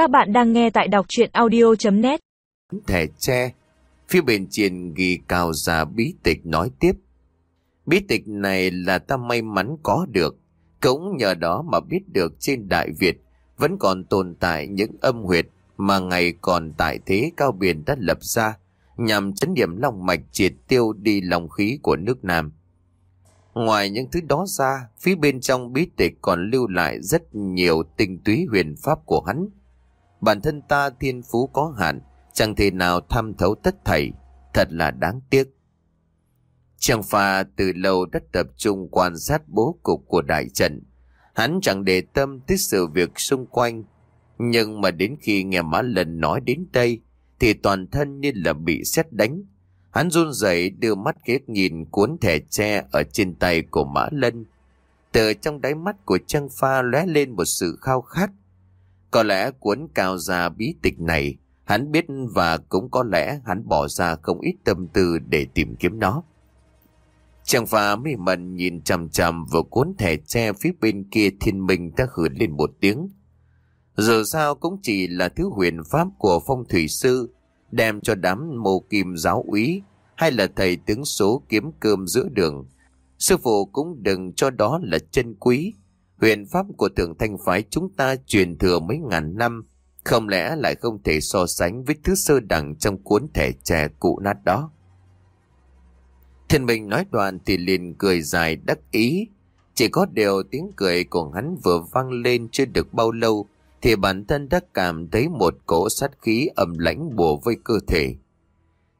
Các bạn đang nghe tại đọc chuyện audio.net thẻ tre. Phía bên trên ghi cao ra bí tịch nói tiếp. Bí tịch này là ta may mắn có được. Cũng nhờ đó mà biết được trên Đại Việt vẫn còn tồn tại những âm huyệt mà ngày còn tại thế cao biển đã lập ra nhằm chấn điểm lòng mạch triệt tiêu đi lòng khí của nước Nam. Ngoài những thứ đó ra, phía bên trong bí tịch còn lưu lại rất nhiều tinh túy huyền pháp của hắn. Bản thân ta thiên phú có hạn, chẳng thể nào tham thấu tất thảy, thật là đáng tiếc. Trang pha từ lâu đã tập trung quan sát bố cục của đại trận. Hắn chẳng để tâm tới sự việc xung quanh. Nhưng mà đến khi nghe Mã Lần nói đến đây, thì toàn thân như là bị xét đánh. Hắn run rẩy đưa mắt ghét nhìn cuốn thẻ tre ở trên tay của Mã Lân. Từ trong đáy mắt của Trang Pha lóe lên một sự khao khát. Có lẽ cuốn cao ra bí tịch này, hắn biết và cũng có lẽ hắn bỏ ra không ít tâm tư để tìm kiếm nó. Chàng phà mê mẩn nhìn chằm chằm vào cuốn thẻ tre phía bên kia thiên minh đã hử lên một tiếng. Dù sao cũng chỉ là thứ huyền pháp của phong thủy sư, đem cho đám mồ kim giáo úy hay là thầy tướng số kiếm cơm giữa đường. Sư phụ cũng đừng cho đó là chân quý. Huyền pháp của thượng thanh phái chúng ta truyền thừa mấy ngàn năm, không lẽ lại không thể so sánh với thứ sơ đẳng trong cuốn thẻ trẻ cụ nát đó. Thiên Minh nói đoạn thì liền cười dài đắc ý. Chỉ có điều tiếng cười của hắn vừa vang lên chưa được bao lâu thì bản thân đã cảm thấy một cỗ sát khí ẩm lãnh bùa với cơ thể.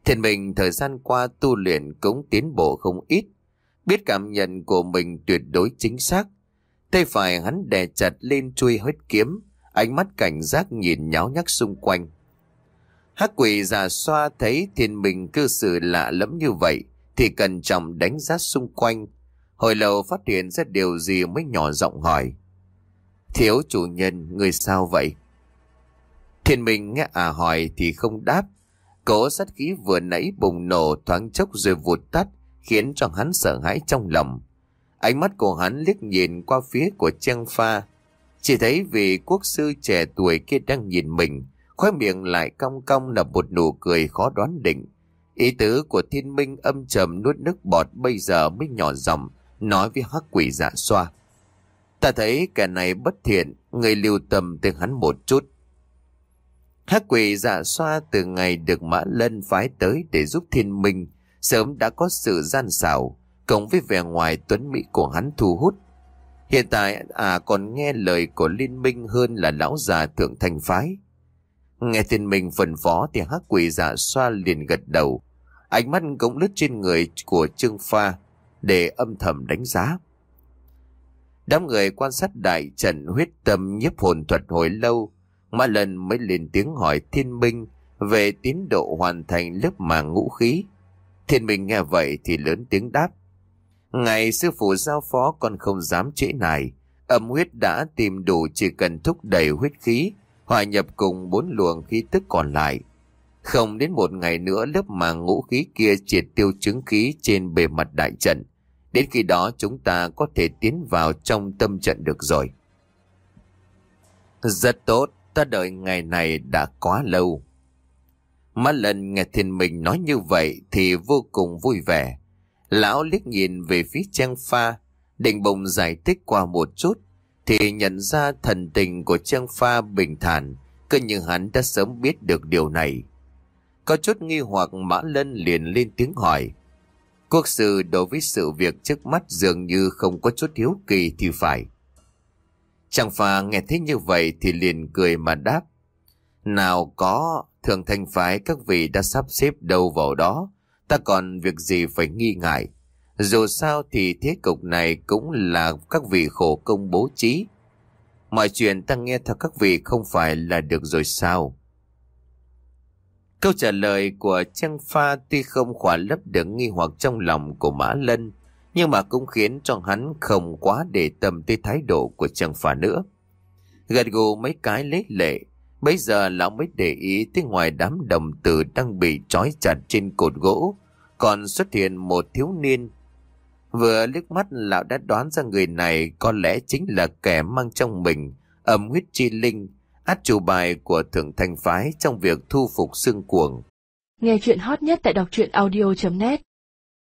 Thiên Minh thời gian qua tu luyện cũng tiến bộ không ít, biết cảm nhận của mình tuyệt đối chính xác. Tay phải hắn đè chặt lên chui huyết kiếm, ánh mắt cảnh giác nhìn nháo nhác xung quanh. Hắc quỷ già xoa thấy thiên minh cư xử lạ lẫm như vậy, thì cẩn trọng đánh giá xung quanh. Hồi lâu phát hiện ra điều gì mới nhỏ giọng hỏi. Thiếu chủ nhân, người sao vậy? Thiên minh nghe à hỏi thì không đáp. cổ sát khí vừa nãy bùng nổ thoáng chốc rồi vụt tắt, khiến cho hắn sợ hãi trong lòng. Ánh mắt của hắn liếc nhìn qua phía của Trang Pha. Chỉ thấy vị quốc sư trẻ tuổi kia đang nhìn mình, khóe miệng lại cong cong là một nụ cười khó đoán định. Ý tứ của thiên minh âm trầm nuốt nước bọt bây giờ mới nhỏ giọng nói với hắc quỷ dạ xoa. Ta thấy kẻ này bất thiện, người lưu tâm tới hắn một chút. Hắc quỷ dạ xoa từ ngày được Mã Lân phái tới để giúp thiên minh, sớm đã có sự gian xảo, cộng với vẻ ngoài tuấn mỹ của hắn thu hút. Hiện tại à còn nghe lời của liên minh hơn là lão già thượng thành phái. Nghe thiên minh phần phó thì hắc quỷ dạ xoa liền gật đầu. Ánh mắt cũng lướt trên người của Trương Pha để âm thầm đánh giá. Đám người quan sát đại trận huyết tâm nhiếp hồn thuật hồi lâu, mà lần mới lên tiếng hỏi thiên minh về tiến độ hoàn thành lớp màng ngũ khí. Thiên minh nghe vậy thì lớn tiếng đáp. Ngày sư phụ giao phó con không dám trễ này, âm huyết đã tìm đủ chỉ cần thúc đẩy huyết khí, hòa nhập cùng bốn luồng khí tức còn lại. Không đến một ngày nữa lớp màng ngũ khí kia triệt tiêu chứng khí trên bề mặt đại trận. Đến khi đó chúng ta có thể tiến vào trong tâm trận được rồi. Rất tốt, ta đợi ngày này đã quá lâu. Má lần nghe thiên mình nói như vậy thì vô cùng vui vẻ. Lão liếc nhìn về phía Trang Pha, định bồng giải thích qua một chút, thì nhận ra thần tình của Trang Pha bình thản, cứ như hắn đã sớm biết được điều này. Có chút nghi hoặc Mã Lân liền lên tiếng hỏi. Quốc sư đối với sự việc trước mắt dường như không có chút hiếu kỳ thì phải. Trang Pha nghe thấy như vậy thì liền cười mà đáp. Nào có, thường thanh phái các vị đã sắp xếp đâu vào đó, ta còn việc gì phải nghi ngại. Dù sao thì thế cục này cũng là các vị khổ công bố trí. Mọi chuyện ta nghe theo các vị không phải là được rồi sao? Câu trả lời của Trang Pha tuy không khỏa lấp được nghi hoặc trong lòng của Mã Lân, nhưng mà cũng khiến cho hắn không quá để tâm tới thái độ của Trang Pha nữa. Gật gù mấy cái lấy lệ, bây giờ lão mới để ý tới ngoài đám đồng tử đang bị trói chặt trên cột gỗ, còn xuất hiện một thiếu niên. Vừa liếc mắt lão đã đoán ra người này có lẽ chính là kẻ mang trong mình âm huyết chi linh, át chủ bài của thượng thanh phái trong việc thu phục xương cuồng. Nghe chuyện hot nhất tại đọc truyện audio.net